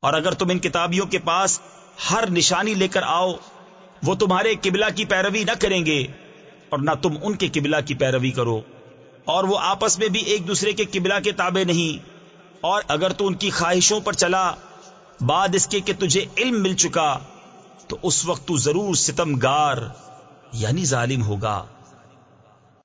اور اگر تم ان کتابیوں کے پاس ہر نشانی لے کر آؤ، وہ تمہارے قبلہ کی پیروی نہ کریں گے اور نہ تم ان کے قبلہ کی پیروی کرو۔ اور وہ آپس میں بھی ایک دوسرے کے قبلہ کے تابع نہیں۔ اور اگر تو ان کی خواہشوں پر چلا، بعد اس کے کہ تجھے علم مل چکا، تو اس وقت تو ضرور ستم گار یعنی ظالم ہوگا۔